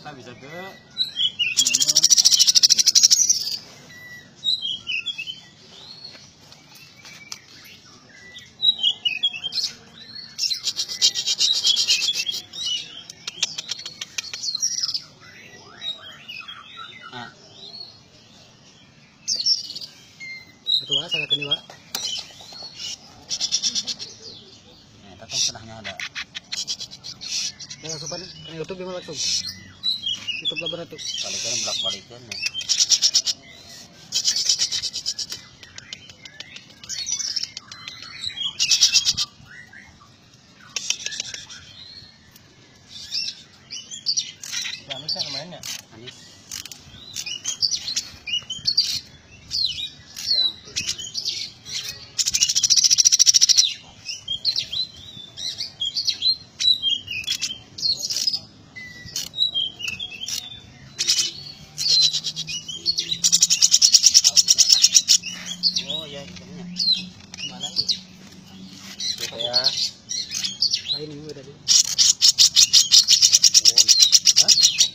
Tak bisa ke? Itu wa salah kini wa. Nah, tatong senahnya ada. Yang sopan kan YouTube di mana tuh? YouTube lah tuh. Balikan belak balikan ya. Anis kan namanya? Anis. Sekarang tuh. Oh ya ikannya. Mana tuh? Itu ya. Lain ini udah tadi.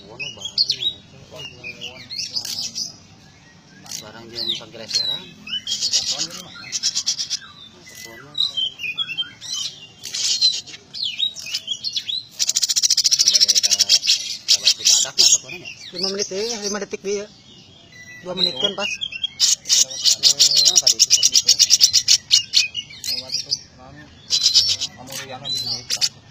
Oh, barang jangan. Lima menit ya, lima detik dia. Dua menit kan pas. muy.